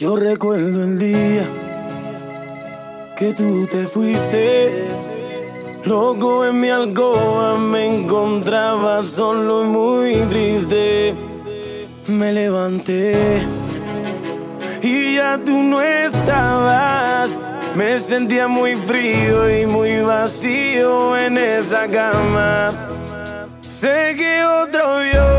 Yo recuerdo el día que tú te fuiste. Loco en mi alcoba me encontraba solo y muy triste. Me levanté y ya tú no estabas. Me sentía muy frío y muy vacío en esa cama. Sé que otro vio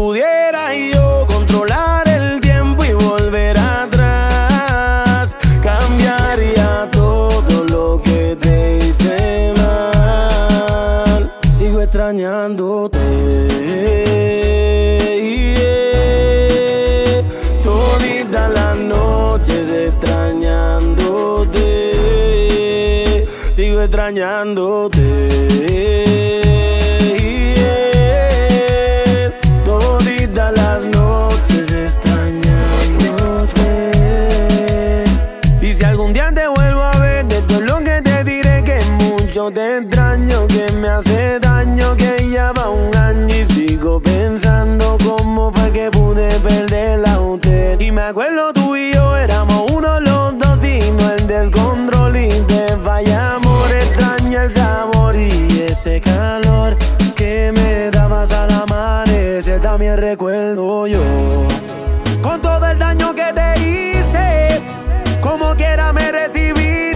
pudiera yo controlar el tiempo y volver atrás, cambiaría todo lo que te hice mal. Sigo extrañándote. yeah. Las noches extrañándote. Sigo extrañándote. Extraño, que me hace daño, que ya va un año y sigo pensando cómo fue que pude perderla a usted. Y me acuerdo tú y yo éramos uno los dos, vino el descontrol y te falla amor, extraño el sabor y ese calor que me dabas al amanecer, también recuerdo yo. Con todo el daño que te hice, como quiera me recibiste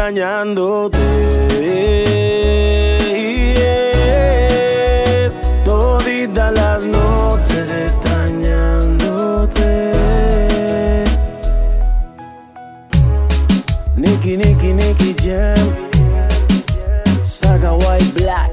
extrañándote. yeah. Toditas las noches extrañándote. Nicky, Nicky, Nicky Jam. Saga White Black.